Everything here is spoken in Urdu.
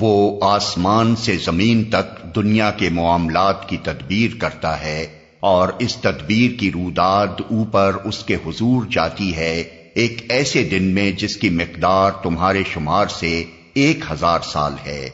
وہ آسمان سے زمین تک دنیا کے معاملات کی تدبیر کرتا ہے اور اس تدبیر کی روداد اوپر اس کے حضور جاتی ہے ایک ایسے دن میں جس کی مقدار تمہارے شمار سے ایک ہزار سال ہے۔